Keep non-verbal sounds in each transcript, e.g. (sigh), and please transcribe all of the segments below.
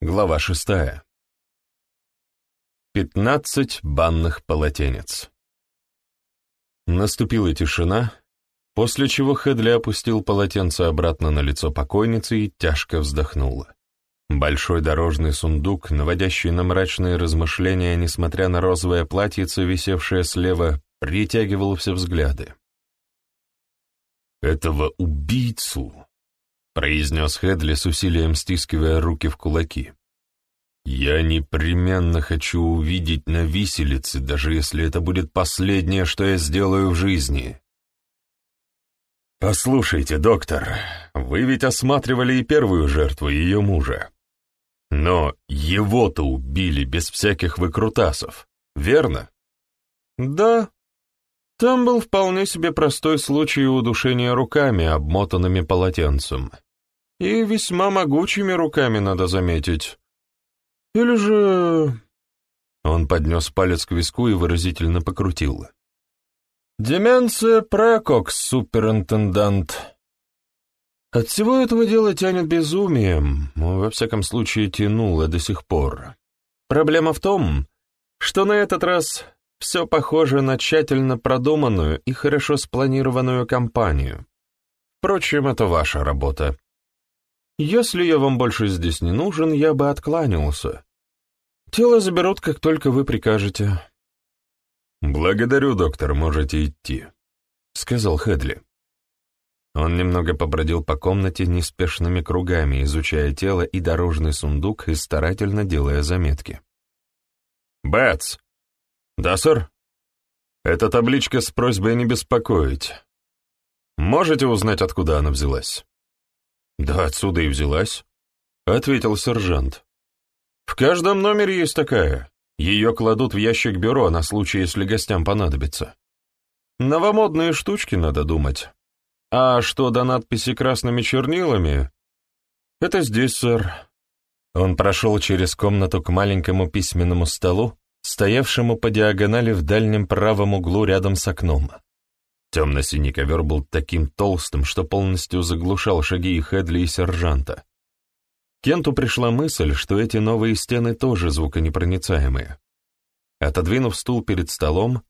Глава шестая. Пятнадцать банных полотенец. Наступила тишина, после чего Хедли опустил полотенце обратно на лицо покойницы и тяжко вздохнула. Большой дорожный сундук, наводящий на мрачные размышления, несмотря на розовое платьице, висевшее слева, притягивал все взгляды. «Этого убийцу!» — произнес Хедли с усилием стискивая руки в кулаки. «Я непременно хочу увидеть на виселице, даже если это будет последнее, что я сделаю в жизни». «Послушайте, доктор, вы ведь осматривали и первую жертву ее мужа. Но его-то убили без всяких выкрутасов, верно?» «Да. Там был вполне себе простой случай удушения руками, обмотанными полотенцем. И весьма могучими руками, надо заметить. Или же...» Он поднес палец к виску и выразительно покрутил. «Деменция прекокс, суперинтендант. От всего этого дела тянет безумием, во всяком случае тянуло до сих пор. Проблема в том, что на этот раз все похоже на тщательно продуманную и хорошо спланированную кампанию. Впрочем, это ваша работа. Если я вам больше здесь не нужен, я бы откланялся. Тело заберут, как только вы прикажете». «Благодарю, доктор, можете идти», — сказал Хедли. Он немного побродил по комнате неспешными кругами, изучая тело и дорожный сундук и старательно делая заметки. «Бэтс!» «Да, сэр?» «Это табличка с просьбой не беспокоить. Можете узнать, откуда она взялась?» «Да отсюда и взялась», — ответил сержант. «В каждом номере есть такая. Ее кладут в ящик бюро на случай, если гостям понадобится. Новомодные штучки, надо думать. А что до надписи красными чернилами? Это здесь, сэр». Он прошел через комнату к маленькому письменному столу, стоявшему по диагонали в дальнем правом углу рядом с окном. Темно-синий ковер был таким толстым, что полностью заглушал шаги и Хедли, и сержанта. Кенту пришла мысль, что эти новые стены тоже звуконепроницаемые. Отодвинув стул перед столом,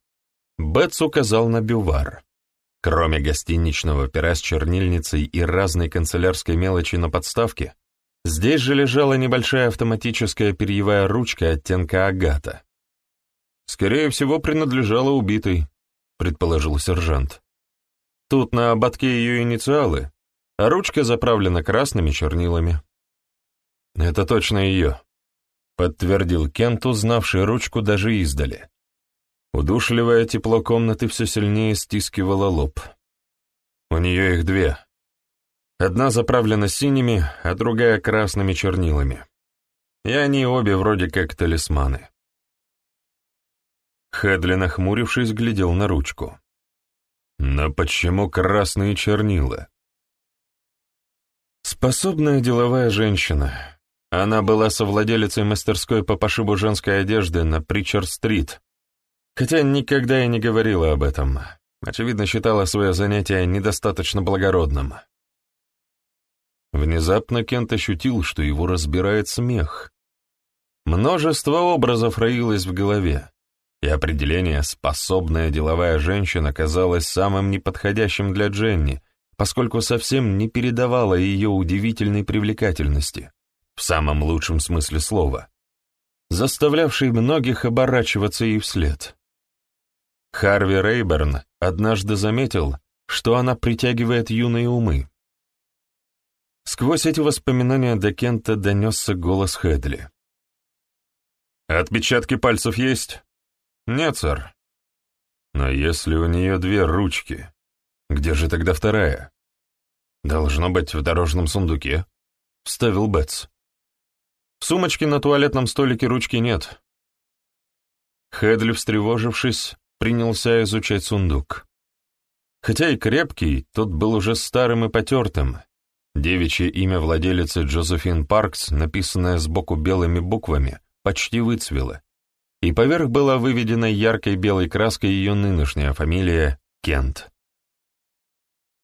Бетс указал на бювар. Кроме гостиничного пера с чернильницей и разной канцелярской мелочи на подставке, здесь же лежала небольшая автоматическая перьевая ручка оттенка агата. Скорее всего, принадлежала убитой, предположил сержант. Тут на ободке ее инициалы, а ручка заправлена красными чернилами. Это точно ее, подтвердил Кент, узнавший ручку даже издали. Удушливое тепло комнаты все сильнее стискивало лоб. У нее их две. Одна заправлена синими, а другая красными чернилами. И они обе вроде как талисманы. Хедли, нахмурившись, глядел на ручку. «Но почему красные чернила?» Способная деловая женщина. Она была совладелицей мастерской по пошибу женской одежды на Причард-стрит, хотя никогда и не говорила об этом. Очевидно, считала свое занятие недостаточно благородным. Внезапно Кент ощутил, что его разбирает смех. Множество образов роилось в голове и определение «способная деловая женщина» казалось самым неподходящим для Дженни, поскольку совсем не передавало ее удивительной привлекательности, в самом лучшем смысле слова, заставлявшей многих оборачиваться ей вслед. Харви Рейберн однажды заметил, что она притягивает юные умы. Сквозь эти воспоминания до Кента донесся голос Хэдли. «Отпечатки пальцев есть?» «Нет, сэр». «Но если у нее две ручки, где же тогда вторая?» «Должно быть в дорожном сундуке», — вставил Бетс. «В сумочке на туалетном столике ручки нет». Хедли, встревожившись, принялся изучать сундук. Хотя и крепкий, тот был уже старым и потертым. Девичье имя владелицы Джозефин Паркс, написанное сбоку белыми буквами, почти выцвело и поверх была выведена яркой белой краской ее нынешняя фамилия Кент.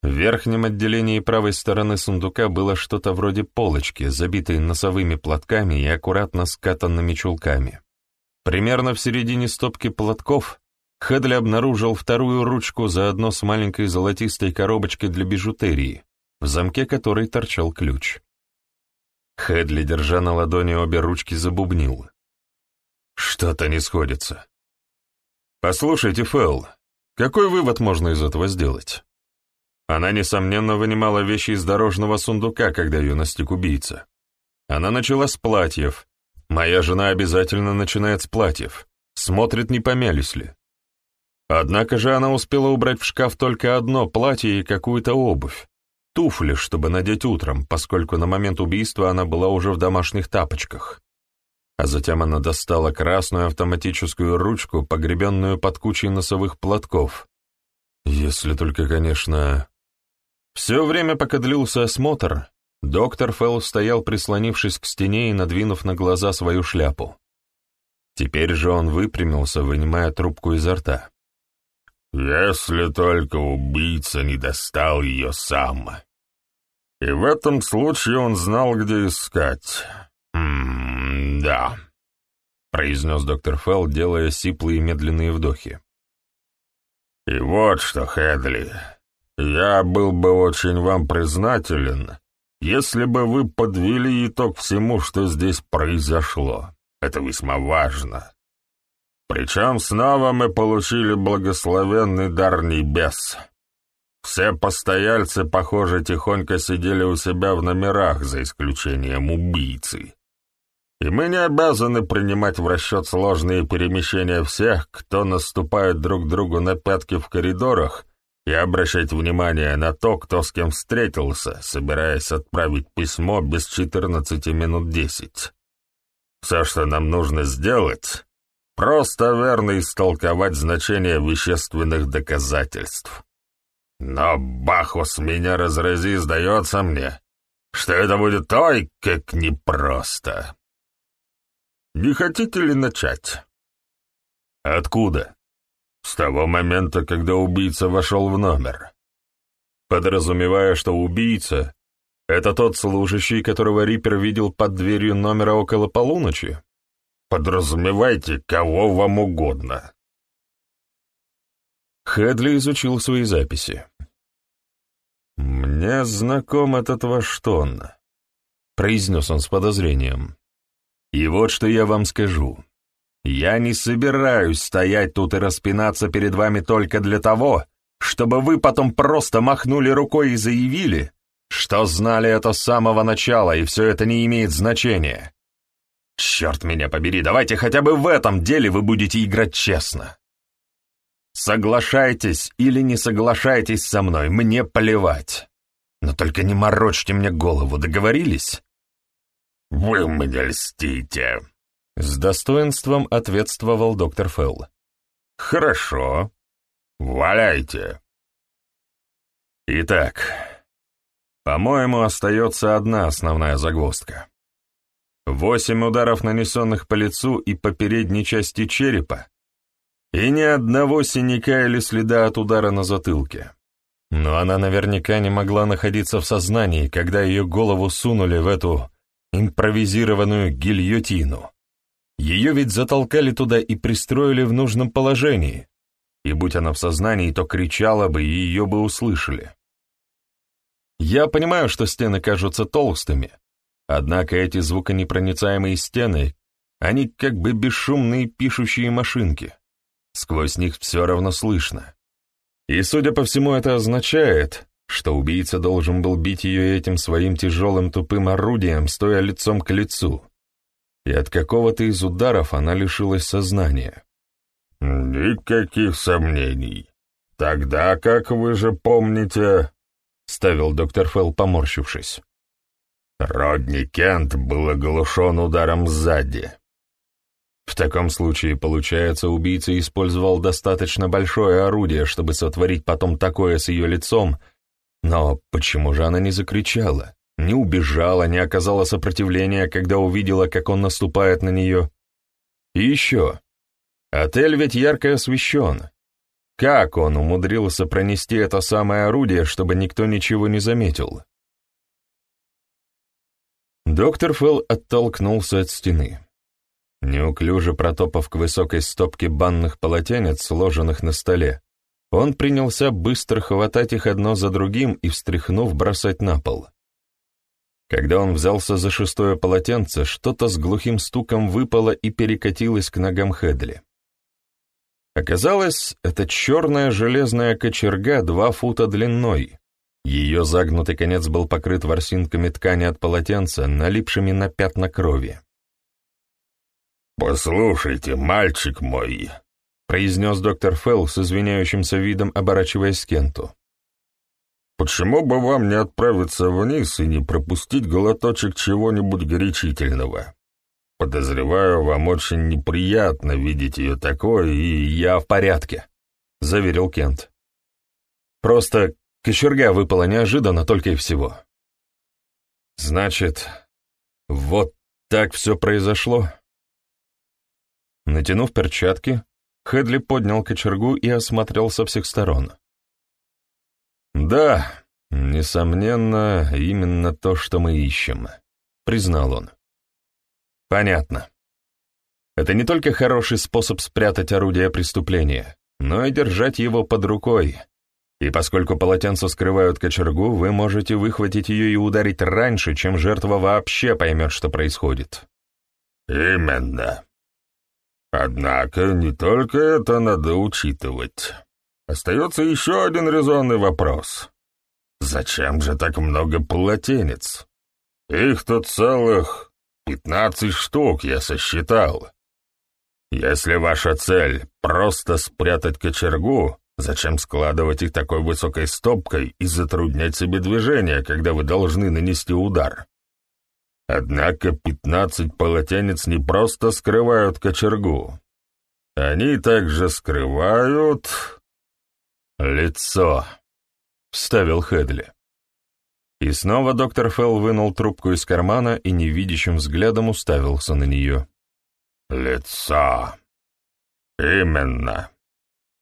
В верхнем отделении правой стороны сундука было что-то вроде полочки, забитой носовыми платками и аккуратно скатанными чулками. Примерно в середине стопки платков Хедли обнаружил вторую ручку заодно с маленькой золотистой коробочкой для бижутерии, в замке которой торчал ключ. Хедли, держа на ладони обе ручки, забубнил. «Что-то не сходится». «Послушайте, Фэл, какой вывод можно из этого сделать?» Она, несомненно, вынимала вещи из дорожного сундука, когда ее настиг убийца. Она начала с платьев. Моя жена обязательно начинает с платьев. Смотрит, не помялись ли. Однако же она успела убрать в шкаф только одно платье и какую-то обувь. Туфли, чтобы надеть утром, поскольку на момент убийства она была уже в домашних тапочках. А затем она достала красную автоматическую ручку, погребенную под кучей носовых платков. Если только, конечно... Все время, пока длился осмотр, доктор Фелл стоял, прислонившись к стене и надвинув на глаза свою шляпу. Теперь же он выпрямился, вынимая трубку изо рта. «Если только убийца не достал ее сам. И в этом случае он знал, где искать. Да», — произнес доктор Фелл, делая сиплые медленные вдохи. «И вот что, Хедли, я был бы очень вам признателен, если бы вы подвели итог всему, что здесь произошло. Это весьма важно. Причем снова мы получили благословенный дар небес. Все постояльцы, похоже, тихонько сидели у себя в номерах, за исключением убийцы. И мы не обязаны принимать в расчет сложные перемещения всех, кто наступает друг другу на пятки в коридорах, и обращать внимание на то, кто с кем встретился, собираясь отправить письмо без 14 минут 10. Все, что нам нужно сделать, просто верно истолковать значение вещественных доказательств. Но, Бахус, меня разрази, сдается мне, что это будет ой, как непросто. Не хотите ли начать? Откуда? С того момента, когда убийца вошел в номер. Подразумевая, что убийца — это тот служащий, которого Риппер видел под дверью номера около полуночи? Подразумевайте, кого вам угодно. Хедли изучил свои записи. «Мне знаком этот ваш тон», — произнес он с подозрением. «И вот что я вам скажу. Я не собираюсь стоять тут и распинаться перед вами только для того, чтобы вы потом просто махнули рукой и заявили, что знали это с самого начала, и все это не имеет значения. Черт меня побери, давайте хотя бы в этом деле вы будете играть честно. Соглашайтесь или не соглашайтесь со мной, мне плевать. Но только не морочьте мне голову, договорились? Вы мне льстите, с достоинством ответствовал доктор Фелл. «Хорошо. Валяйте». Итак, по-моему, остается одна основная загвоздка. Восемь ударов, нанесенных по лицу и по передней части черепа, и ни одного синяка или следа от удара на затылке. Но она наверняка не могла находиться в сознании, когда ее голову сунули в эту импровизированную гильотину. Ее ведь затолкали туда и пристроили в нужном положении, и будь она в сознании, то кричала бы, и ее бы услышали. Я понимаю, что стены кажутся толстыми, однако эти звуконепроницаемые стены, они как бы бесшумные пишущие машинки. Сквозь них все равно слышно. И, судя по всему, это означает, что убийца должен был бить ее этим своим тяжелым тупым орудием, стоя лицом к лицу, и от какого-то из ударов она лишилась сознания. «Никаких сомнений. Тогда, как вы же помните...» — ставил доктор Фелл, поморщившись. «Родни Кент был оглушен ударом сзади». В таком случае, получается, убийца использовал достаточно большое орудие, чтобы сотворить потом такое с ее лицом, но почему же она не закричала? не убежала, не оказала сопротивления, когда увидела, как он наступает на нее. И еще. Отель ведь ярко освещен. Как он умудрился пронести это самое орудие, чтобы никто ничего не заметил? Доктор Фелл оттолкнулся от стены. Неуклюже протопав к высокой стопке банных полотенец, сложенных на столе, он принялся быстро хватать их одно за другим и, встряхнув, бросать на пол. Когда он взялся за шестое полотенце, что-то с глухим стуком выпало и перекатилось к ногам Хедли. Оказалось, это черная железная кочерга два фута длиной, ее загнутый конец был покрыт ворсинками ткани от полотенца, налипшими на пятна крови. «Послушайте, мальчик мой», — произнес доктор Фелл с извиняющимся видом, оборачиваясь к Кенту. «Почему бы вам не отправиться вниз и не пропустить глоточек чего-нибудь горячительного? Подозреваю, вам очень неприятно видеть ее такой, и я в порядке», — заверил Кент. «Просто Кочерга выпала неожиданно только и всего. Значит, вот так все произошло? Натянув перчатки, Хедли поднял кочергу и осмотрел со всех сторон. «Да, несомненно, именно то, что мы ищем», — признал он. «Понятно. Это не только хороший способ спрятать орудие преступления, но и держать его под рукой, и поскольку полотенца скрывают кочергу, вы можете выхватить ее и ударить раньше, чем жертва вообще поймет, что происходит. Именно. Однако не только это надо учитывать. Остается еще один резонный вопрос. Зачем же так много полотенец? Их тут целых пятнадцать штук, я сосчитал. Если ваша цель — просто спрятать кочергу, Зачем складывать их такой высокой стопкой и затруднять себе движение, когда вы должны нанести удар? Однако пятнадцать полотенец не просто скрывают кочергу. Они также скрывают... лицо, — вставил Хедли. И снова доктор Фелл вынул трубку из кармана и невидящим взглядом уставился на нее. «Лицо. Именно.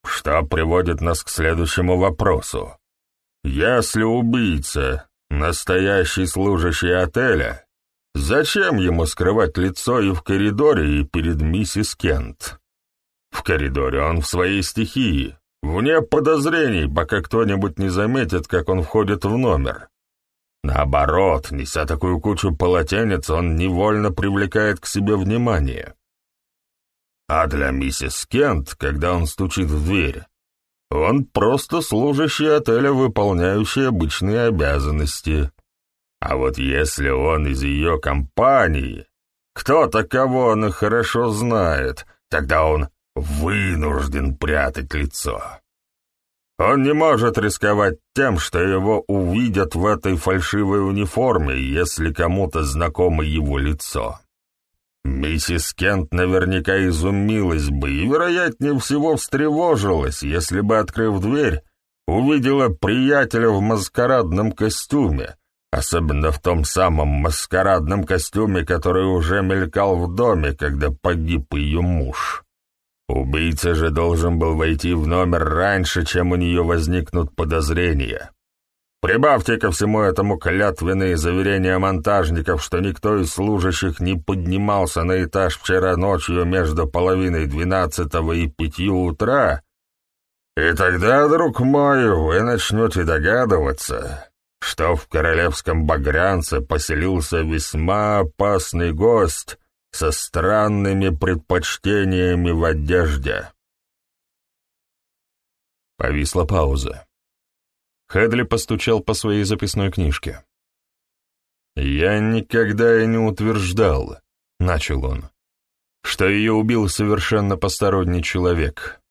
Что приводит нас к следующему вопросу. Если убийца — настоящий служащий отеля, зачем ему скрывать лицо и в коридоре, и перед миссис Кент? В коридоре он в своей стихии, вне подозрений, пока кто-нибудь не заметит, как он входит в номер. Наоборот, неся такую кучу полотенец, он невольно привлекает к себе внимание. А для миссис Кент, когда он стучит в дверь, он просто служащий отеля, выполняющий обычные обязанности. А вот если он из ее компании, кто-то, кого она хорошо знает, тогда он вынужден прятать лицо. Он не может рисковать тем, что его увидят в этой фальшивой униформе, если кому-то знакомо его лицо. Миссис Кент наверняка изумилась бы и, вероятнее всего, встревожилась, если бы, открыв дверь, увидела приятеля в маскарадном костюме, особенно в том самом маскарадном костюме, который уже мелькал в доме, когда погиб ее муж. Убийца же должен был войти в номер раньше, чем у нее возникнут подозрения. Прибавьте ко всему этому клятвенные заверения монтажников, что никто из служащих не поднимался на этаж вчера ночью между половиной двенадцатого и пятью утра, и тогда, друг мой, вы начнете догадываться, что в королевском багрянце поселился весьма опасный гость со странными предпочтениями в одежде. Повисла пауза. Хедли постучал по своей записной книжке. «Я никогда и не утверждал», — начал он, — «что ее убил совершенно посторонний человек.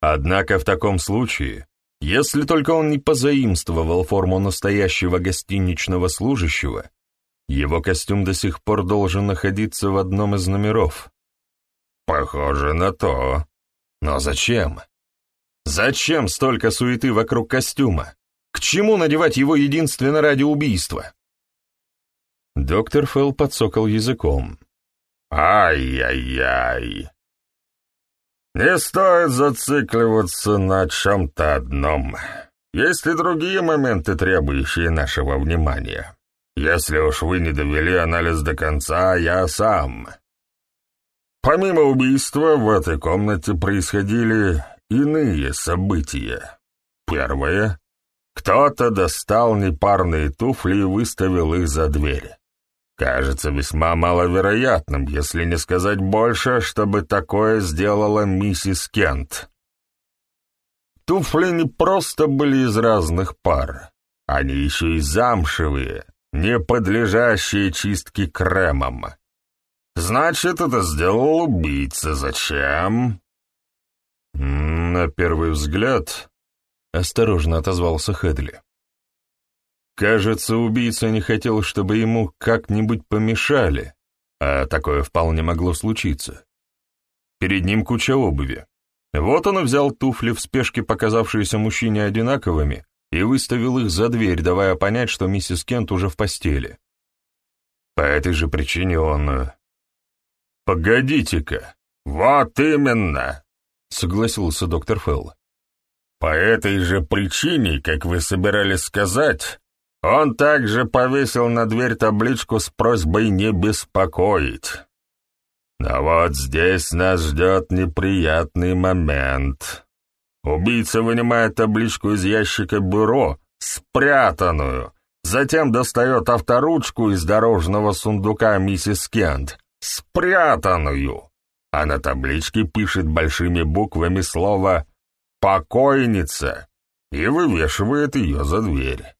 Однако в таком случае, если только он не позаимствовал форму настоящего гостиничного служащего, его костюм до сих пор должен находиться в одном из номеров». «Похоже на то. Но зачем? Зачем столько суеты вокруг костюма? К чему надевать его единственно ради убийства? Доктор Фелл подсокал языком. «Ай-яй-яй!» Не стоит зацикливаться на чем-то одном. Есть и другие моменты, требующие нашего внимания. Если уж вы не довели анализ до конца, я сам. Помимо убийства, в этой комнате происходили иные события. Первое. Кто-то достал непарные туфли и выставил их за дверь. Кажется весьма маловероятным, если не сказать больше, чтобы такое сделала миссис Кент. Туфли не просто были из разных пар, они еще и замшевые, не подлежащие чистке кремом. Значит, это сделал убийца. Зачем? На первый взгляд, осторожно отозвался Хедли. Кажется, убийца не хотел, чтобы ему как-нибудь помешали, а такое вполне могло случиться. Перед ним куча обуви. Вот он взял туфли в спешке, показавшиеся мужчине одинаковыми, и выставил их за дверь, давая понять, что миссис Кент уже в постели. По этой же причине он... Э, «Погодите-ка!» «Вот именно!» — согласился доктор Фелл. «По этой же причине, как вы собирались сказать, он также повесил на дверь табличку с просьбой не беспокоить. Но вот здесь нас ждет неприятный момент. Убийца вынимает табличку из ящика бюро, спрятанную, затем достает авторучку из дорожного сундука миссис Кент, спрятанную, а на табличке пишет большими буквами слово «покойница» и вывешивает ее за дверь.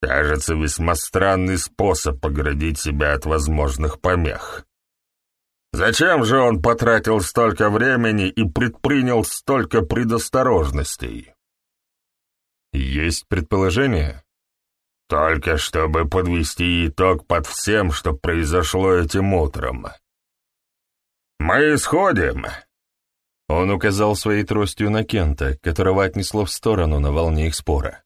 Кажется, весьма странный способ оградить себя от возможных помех. Зачем же он потратил столько времени и предпринял столько предосторожностей? Есть предположение? Только чтобы подвести итог под всем, что произошло этим утром. Мы исходим. Он указал своей тростью на Кента, которого отнесло в сторону на волне их спора.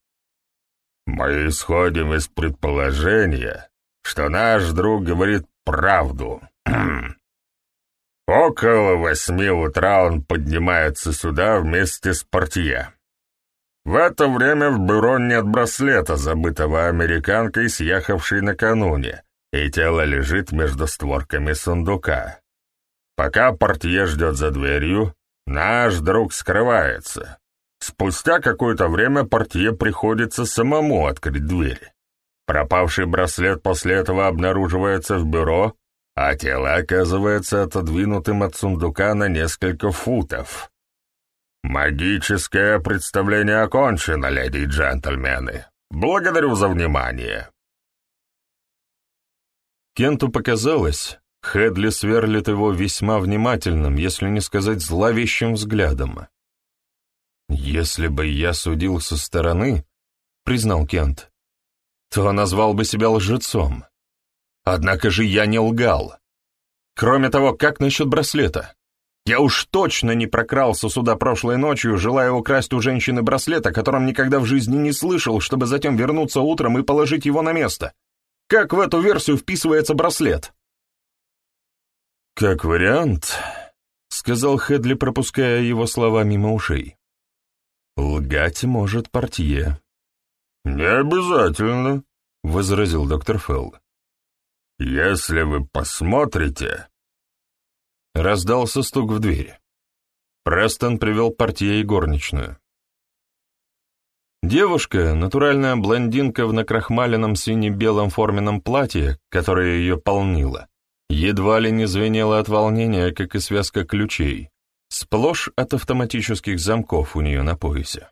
Мы исходим из предположения, что наш друг говорит правду. (clears throat) Около восьми утра он поднимается сюда вместе с портье. В это время в бюро нет браслета, забытого американкой, съехавшей накануне, и тело лежит между створками сундука. Пока портье ждет за дверью, наш друг скрывается. Спустя какое-то время портье приходится самому открыть дверь. Пропавший браслет после этого обнаруживается в бюро, а тело оказывается отодвинутым от сундука на несколько футов. Магическое представление окончено, леди и джентльмены. Благодарю за внимание. Кенту показалось, Хедли сверлит его весьма внимательным, если не сказать зловещим взглядом. «Если бы я судил со стороны, — признал Кент, — то назвал бы себя лжецом. Однако же я не лгал. Кроме того, как насчет браслета? Я уж точно не прокрался сюда прошлой ночью, желая украсть у женщины браслет, о котором никогда в жизни не слышал, чтобы затем вернуться утром и положить его на место. Как в эту версию вписывается браслет?» «Как вариант», — сказал Хедли, пропуская его слова мимо ушей. Лгать может портье. «Не обязательно», — возразил доктор Фелл. «Если вы посмотрите...» Раздался стук в дверь. Престон привел портье и горничную. Девушка, натуральная блондинка в накрахмаленном сине-белом форменном платье, которое ее полнило, едва ли не звенела от волнения, как и связка ключей, сплошь от автоматических замков у нее на поясе.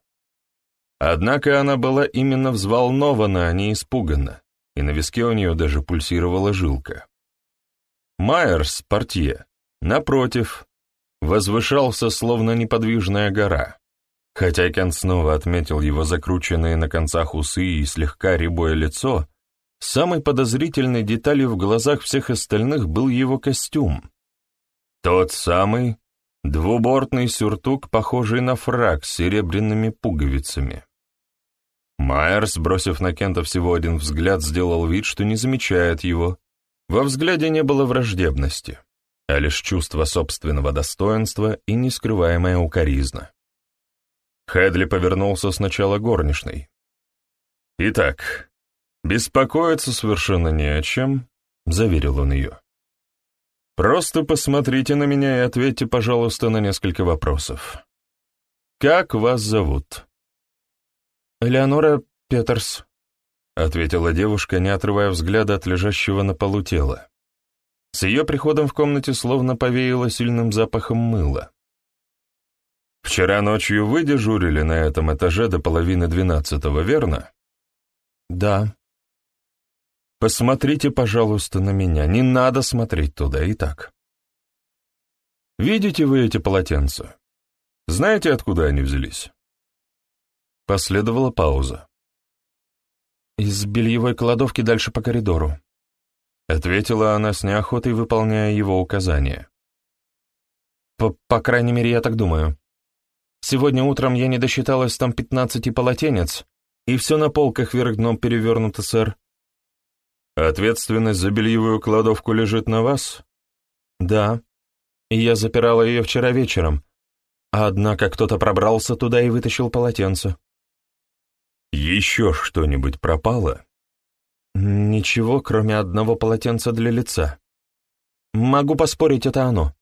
Однако она была именно взволнована, а не испугана, и на виске у нее даже пульсировала жилка. Майерс, портье, напротив, возвышался словно неподвижная гора, хотя Кен снова отметил его закрученные на концах усы и слегка рябое лицо, самой подозрительной деталью в глазах всех остальных был его костюм. Тот самый, Двубортный сюртук, похожий на фраг с серебряными пуговицами. Майерс, бросив на Кента всего один взгляд, сделал вид, что не замечает его. Во взгляде не было враждебности. а лишь чувство собственного достоинства и нескрываемая укоризна. Хедли повернулся сначала горничной. «Итак, беспокоиться совершенно не о чем», — заверил он ее. «Просто посмотрите на меня и ответьте, пожалуйста, на несколько вопросов. Как вас зовут?» «Элеонора Петерс», — ответила девушка, не отрывая взгляда от лежащего на полу тела. С ее приходом в комнате словно повеяло сильным запахом мыла. «Вчера ночью вы дежурили на этом этаже до половины двенадцатого, верно?» «Да». «Посмотрите, пожалуйста, на меня. Не надо смотреть туда и так. Видите вы эти полотенца? Знаете, откуда они взялись?» Последовала пауза. «Из бельевой кладовки дальше по коридору», — ответила она с неохотой, выполняя его указания. По, «По крайней мере, я так думаю. Сегодня утром я не досчиталась там пятнадцати полотенец, и все на полках вверх дном перевернуто, сэр». «Ответственность за бельевую кладовку лежит на вас?» «Да. Я запирала ее вчера вечером, однако кто-то пробрался туда и вытащил полотенце». «Еще что-нибудь пропало?» «Ничего, кроме одного полотенца для лица. Могу поспорить, это оно».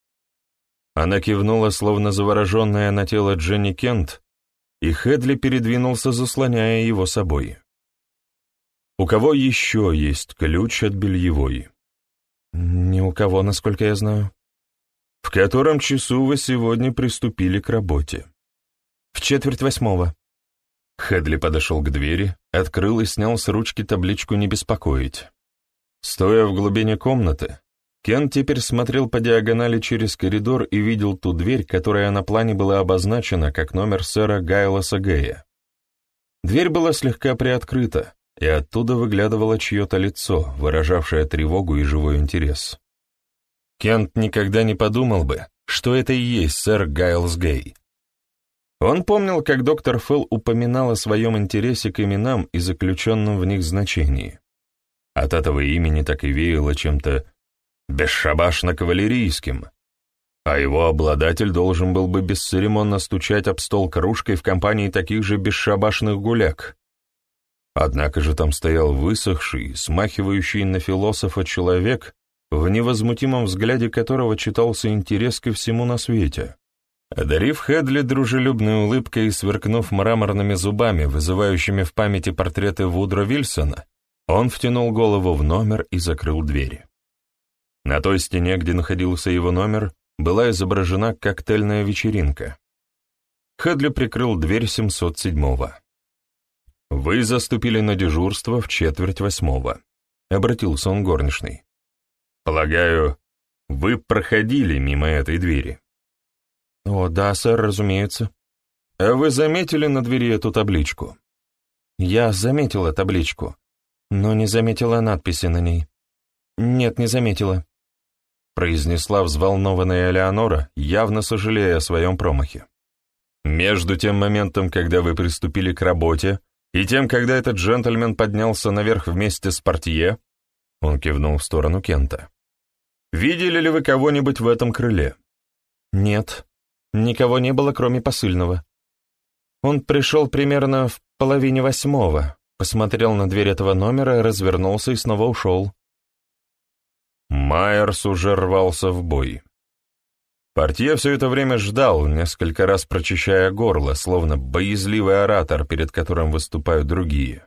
Она кивнула, словно завороженная на тело Дженни Кент, и Хедли передвинулся, заслоняя его собой. «У кого еще есть ключ от бельевой?» «Ни у кого, насколько я знаю». «В котором часу вы сегодня приступили к работе?» «В четверть восьмого». Хедли подошел к двери, открыл и снял с ручки табличку «Не беспокоить». Стоя в глубине комнаты, Кен теперь смотрел по диагонали через коридор и видел ту дверь, которая на плане была обозначена как номер сэра Гайлоса Гея. Дверь была слегка приоткрыта, и оттуда выглядывало чье-то лицо, выражавшее тревогу и живой интерес. Кент никогда не подумал бы, что это и есть сэр Гайлс Гей. Он помнил, как доктор Фелл упоминал о своем интересе к именам и заключенном в них значении. От этого имени так и веяло чем-то бесшабашно-кавалерийским, а его обладатель должен был бы бесцеремонно стучать об стол кружкой в компании таких же бесшабашных гуляк. Однако же там стоял высохший, смахивающий на философа человек, в невозмутимом взгляде которого читался интерес ко всему на свете. Одарив Хедли дружелюбной улыбкой и сверкнув мраморными зубами, вызывающими в памяти портреты Вудро Вильсона, он втянул голову в номер и закрыл двери. На той стене, где находился его номер, была изображена коктейльная вечеринка. Хедли прикрыл дверь 707-го. «Вы заступили на дежурство в четверть восьмого», — обратился он горничной. «Полагаю, вы проходили мимо этой двери?» «О, да, сэр, разумеется». «А вы заметили на двери эту табличку?» «Я заметила табличку, но не заметила надписи на ней». «Нет, не заметила», — произнесла взволнованная Элеонора, явно сожалея о своем промахе. «Между тем моментом, когда вы приступили к работе, и тем, когда этот джентльмен поднялся наверх вместе с портье, он кивнул в сторону Кента. «Видели ли вы кого-нибудь в этом крыле?» «Нет», Никого не было, кроме посыльного. Он пришел примерно в половине восьмого, посмотрел на дверь этого номера, развернулся и снова ушел. Майерс уже рвался в бой. Портье все это время ждал, несколько раз прочищая горло, словно боязливый оратор, перед которым выступают другие.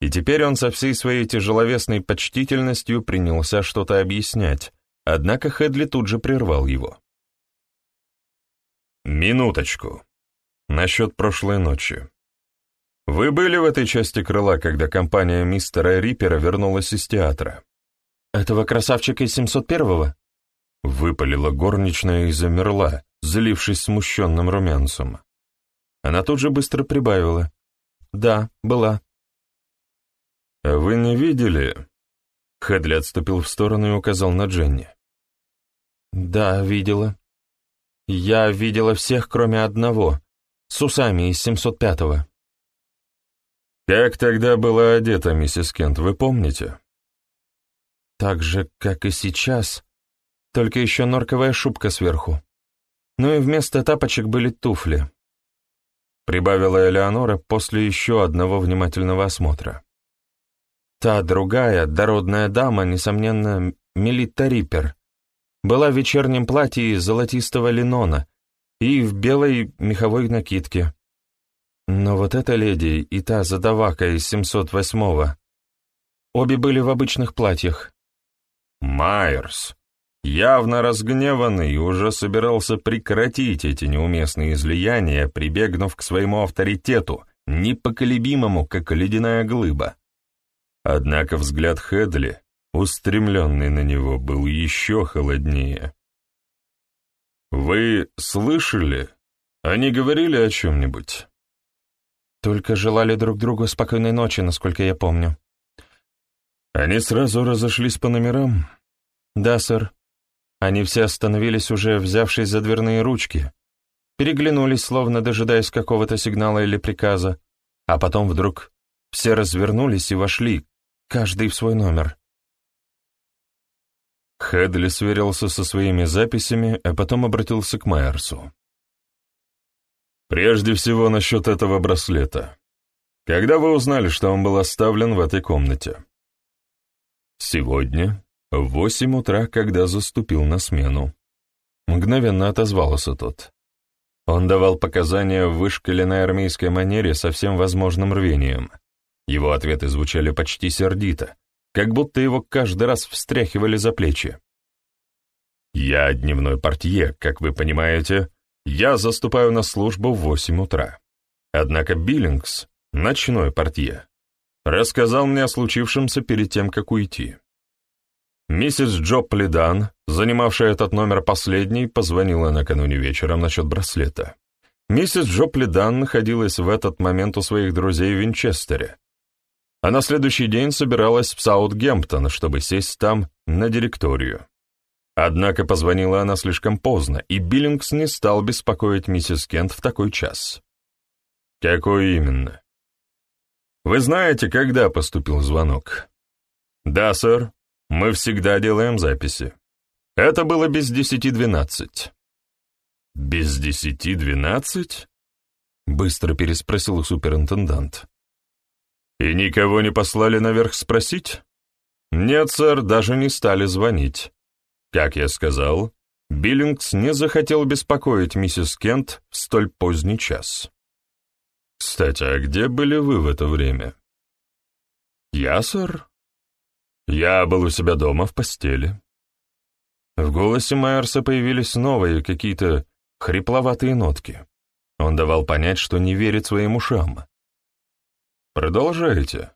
И теперь он со всей своей тяжеловесной почтительностью принялся что-то объяснять, однако Хедли тут же прервал его. «Минуточку. Насчет прошлой ночи. Вы были в этой части крыла, когда компания мистера Риппера вернулась из театра?» «Этого красавчика из 701-го?» Выпалила горничная и замерла, залившись смущенным румянцем. Она тут же быстро прибавила. «Да, была». «А «Вы не видели?» Хедли отступил в сторону и указал на Дженни. «Да, видела», я видела всех, кроме одного, с усами из 705-го. Как тогда была одета миссис Кент, вы помните? Так же, как и сейчас. Только еще норковая шубка сверху. Ну и вместо тапочек были туфли. Прибавила Элеонора после еще одного внимательного осмотра. Та другая, дородная дама, несомненно, Мелита Риппер, была в вечернем платье из золотистого линона и в белой меховой накидке. Но вот эта леди и та задавака из 708-го, обе были в обычных платьях. Майерс, явно разгневанный, уже собирался прекратить эти неуместные излияния, прибегнув к своему авторитету, непоколебимому, как ледяная глыба. Однако взгляд Хедли, устремленный на него, был еще холоднее. «Вы слышали? Они говорили о чем-нибудь?» «Только желали друг другу спокойной ночи, насколько я помню». «Они сразу разошлись по номерам?» «Да, сэр. Они все остановились уже, взявшись за дверные ручки, переглянулись, словно дожидаясь какого-то сигнала или приказа, а потом вдруг все развернулись и вошли, каждый в свой номер. Хедли сверился со своими записями, а потом обратился к Майерсу. «Прежде всего насчет этого браслета. Когда вы узнали, что он был оставлен в этой комнате?» «Сегодня, в восемь утра, когда заступил на смену». Мгновенно отозвался тот. Он давал показания в вышкаленной армейской манере со всем возможным рвением — его ответы звучали почти сердито, как будто его каждый раз встряхивали за плечи. «Я дневной портье, как вы понимаете, я заступаю на службу в восемь утра. Однако Биллингс, ночной портье, рассказал мне о случившемся перед тем, как уйти. Миссис Джо Пледан, занимавшая этот номер последней, позвонила накануне вечером насчет браслета. Миссис Джо Пледан находилась в этот момент у своих друзей в Винчестере, а на следующий день собиралась в Саутгемптон, чтобы сесть там на директорию. Однако позвонила она слишком поздно, и Биллингс не стал беспокоить миссис Кент в такой час. «Какой именно?» «Вы знаете, когда поступил звонок?» «Да, сэр. Мы всегда делаем записи. Это было без десяти двенадцать». «Без десяти двенадцать?» — быстро переспросил суперинтендант. «И никого не послали наверх спросить?» «Нет, сэр, даже не стали звонить. Как я сказал, Биллингс не захотел беспокоить миссис Кент в столь поздний час». «Кстати, а где были вы в это время?» «Я, сэр?» «Я был у себя дома в постели». В голосе Майерса появились новые, какие-то хрипловатые нотки. Он давал понять, что не верит своим ушам. Продолжайте.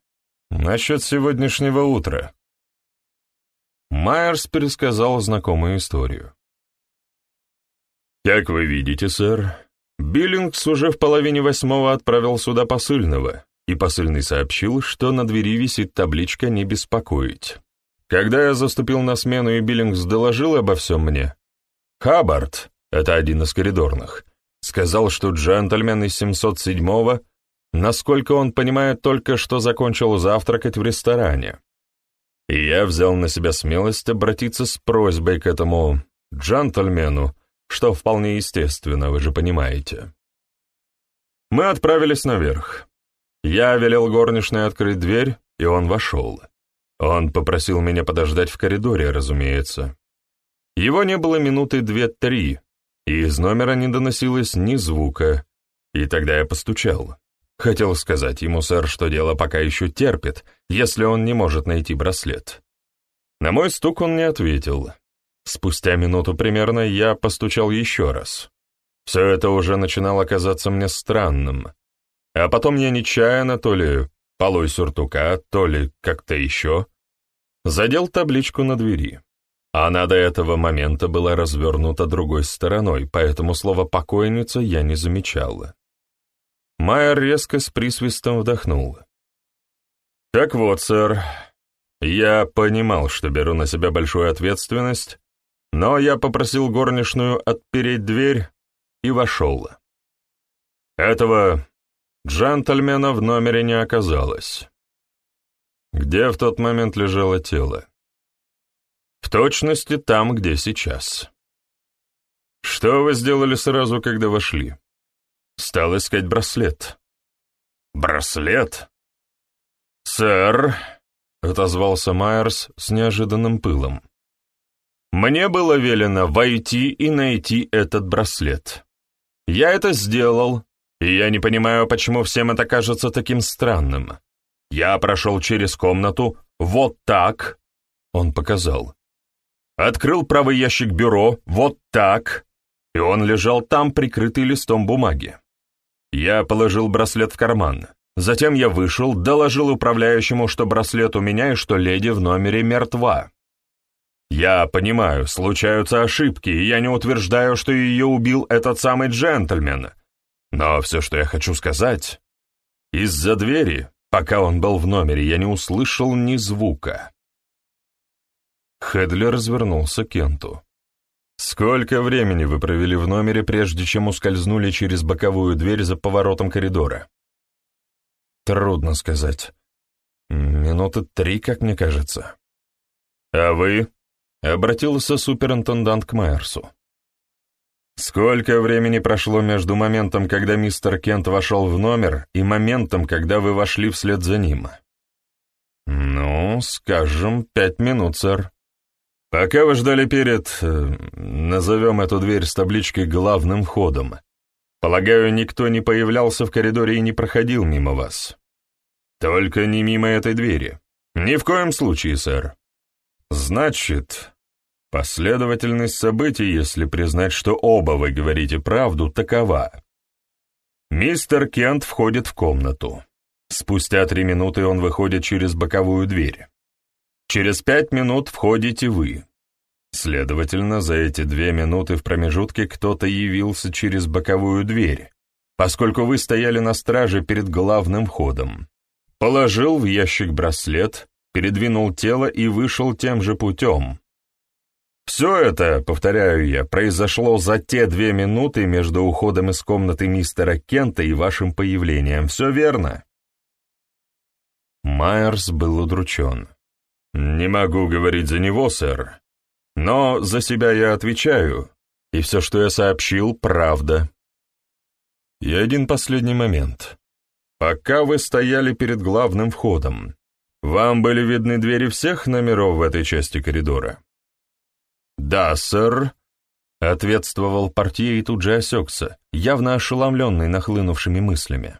Насчет сегодняшнего утра. Майерс пересказал знакомую историю. Как вы видите, сэр, Биллингс уже в половине восьмого отправил сюда посыльного, и посыльный сообщил, что на двери висит табличка «Не беспокоить». Когда я заступил на смену и Биллингс доложил обо всем мне, Хаббард, это один из коридорных, сказал, что джентльмен из 707-го насколько он понимает только, что закончил завтракать в ресторане. И я взял на себя смелость обратиться с просьбой к этому джентльмену, что вполне естественно, вы же понимаете. Мы отправились наверх. Я велел горничной открыть дверь, и он вошел. Он попросил меня подождать в коридоре, разумеется. Его не было минуты две-три, и из номера не доносилось ни звука, и тогда я постучал. Хотел сказать ему, сэр, что дело пока еще терпит, если он не может найти браслет. На мой стук он не ответил. Спустя минуту примерно я постучал еще раз. Все это уже начинало казаться мне странным. А потом я нечаянно, то ли полой сюртука, то ли как-то еще, задел табличку на двери. Она до этого момента была развернута другой стороной, поэтому слово «покойница» я не замечала. Майер резко с присвистом вдохнул. «Так вот, сэр, я понимал, что беру на себя большую ответственность, но я попросил горничную отпереть дверь и вошел. Этого джентльмена в номере не оказалось. Где в тот момент лежало тело? В точности там, где сейчас. Что вы сделали сразу, когда вошли? Стал искать браслет. Браслет? Сэр, — отозвался Майерс с неожиданным пылом. Мне было велено войти и найти этот браслет. Я это сделал, я не понимаю, почему всем это кажется таким странным. Я прошел через комнату вот так, он показал. Открыл правый ящик бюро вот так, и он лежал там, прикрытый листом бумаги. Я положил браслет в карман. Затем я вышел, доложил управляющему, что браслет у меня и что леди в номере мертва. Я понимаю, случаются ошибки, и я не утверждаю, что ее убил этот самый джентльмен. Но все, что я хочу сказать, из-за двери, пока он был в номере, я не услышал ни звука. Хедли развернулся к Кенту. «Сколько времени вы провели в номере, прежде чем ускользнули через боковую дверь за поворотом коридора?» «Трудно сказать. Минуты три, как мне кажется». «А вы?» — обратился суперинтендант к Майерсу. «Сколько времени прошло между моментом, когда мистер Кент вошел в номер, и моментом, когда вы вошли вслед за ним?» «Ну, скажем, пять минут, сэр». «Пока вы ждали перед... Э, назовем эту дверь с табличкой «Главным входом», полагаю, никто не появлялся в коридоре и не проходил мимо вас?» «Только не мимо этой двери. Ни в коем случае, сэр». Значит, последовательность событий, если признать, что оба вы говорите правду, такова. Мистер Кент входит в комнату. Спустя три минуты он выходит через боковую дверь. Через пять минут входите вы. Следовательно, за эти две минуты в промежутке кто-то явился через боковую дверь, поскольку вы стояли на страже перед главным входом. Положил в ящик браслет, передвинул тело и вышел тем же путем. Все это, повторяю я, произошло за те две минуты между уходом из комнаты мистера Кента и вашим появлением. Все верно?» Майерс был удручен. «Не могу говорить за него, сэр, но за себя я отвечаю, и все, что я сообщил, правда. И один последний момент. Пока вы стояли перед главным входом, вам были видны двери всех номеров в этой части коридора? Да, сэр, ответствовал портье и тут же осекся, явно ошеломленный нахлынувшими мыслями.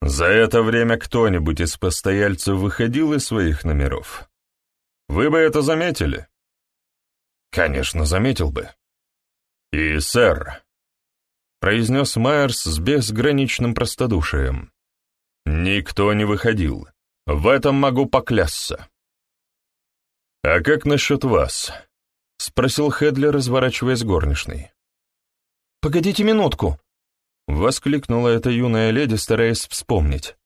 За это время кто-нибудь из постояльцев выходил из своих номеров? Вы бы это заметили? Конечно, заметил бы. И, сэр, произнес Майерс с безграничным простодушием, Никто не выходил. В этом могу поклясться. «А как насчет вас?» — спросил Хедли, разворачиваясь горничной. «Погодите минутку!» — воскликнула эта юная леди, стараясь вспомнить.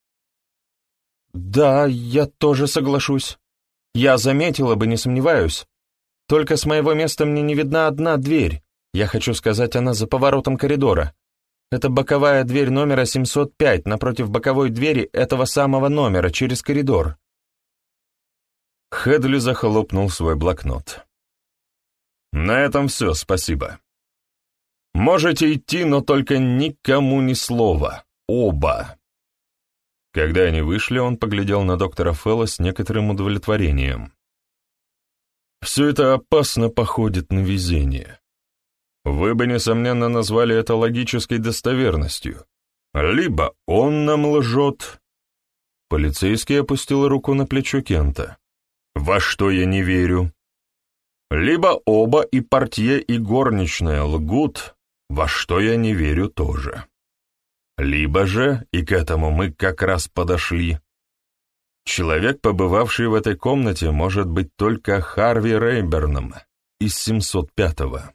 «Да, я тоже соглашусь. Я заметила бы, не сомневаюсь. Только с моего места мне не видна одна дверь. Я хочу сказать, она за поворотом коридора. Это боковая дверь номера 705 напротив боковой двери этого самого номера через коридор. Хедли захлопнул свой блокнот. На этом все, спасибо. Можете идти, но только никому ни слова. Оба. Когда они вышли, он поглядел на доктора Фелла с некоторым удовлетворением. Все это опасно походит на везение. Вы бы, несомненно, назвали это логической достоверностью. Либо он нам лжет. Полицейский опустил руку на плечо Кента. Во что я не верю. Либо оба, и портье, и горничная лгут, во что я не верю тоже. Либо же, и к этому мы как раз подошли, человек, побывавший в этой комнате, может быть только Харви Рейберном из 705-го.